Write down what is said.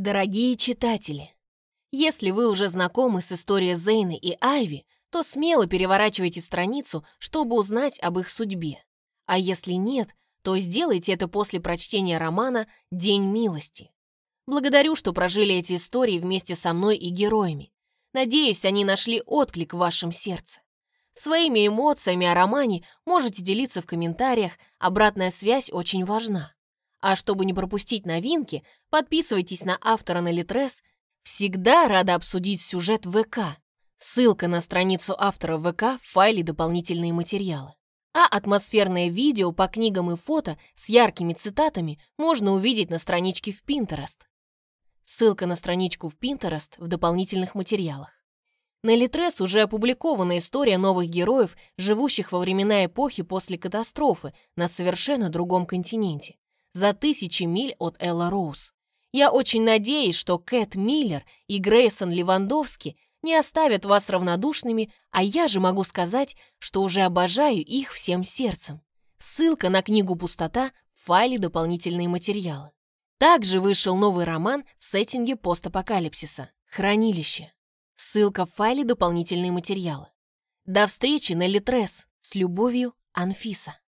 Дорогие читатели, если вы уже знакомы с историей Зейны и Айви, то смело переворачивайте страницу, чтобы узнать об их судьбе. А если нет, то сделайте это после прочтения романа «День милости». Благодарю, что прожили эти истории вместе со мной и героями. Надеюсь, они нашли отклик в вашем сердце. Своими эмоциями о романе можете делиться в комментариях, обратная связь очень важна. А чтобы не пропустить новинки, подписывайтесь на автора на Литрес. Всегда рада обсудить сюжет ВК. Ссылка на страницу автора ВК в файле «Дополнительные материалы». А атмосферное видео по книгам и фото с яркими цитатами можно увидеть на страничке в Pinterest. Ссылка на страничку в Pinterest в дополнительных материалах. На Литрес уже опубликована история новых героев, живущих во времена эпохи после катастрофы на совершенно другом континенте, за тысячи миль от Элла Роуз. Я очень надеюсь, что Кэт Миллер и Грейсон Левандовски не оставят вас равнодушными, а я же могу сказать, что уже обожаю их всем сердцем. Ссылка на книгу «Пустота» в файле «Дополнительные материалы». Также вышел новый роман в сеттинге постапокалипсиса «Хранилище». Ссылка в файле «Дополнительные материалы». До встречи на Литрес. С любовью, Анфиса.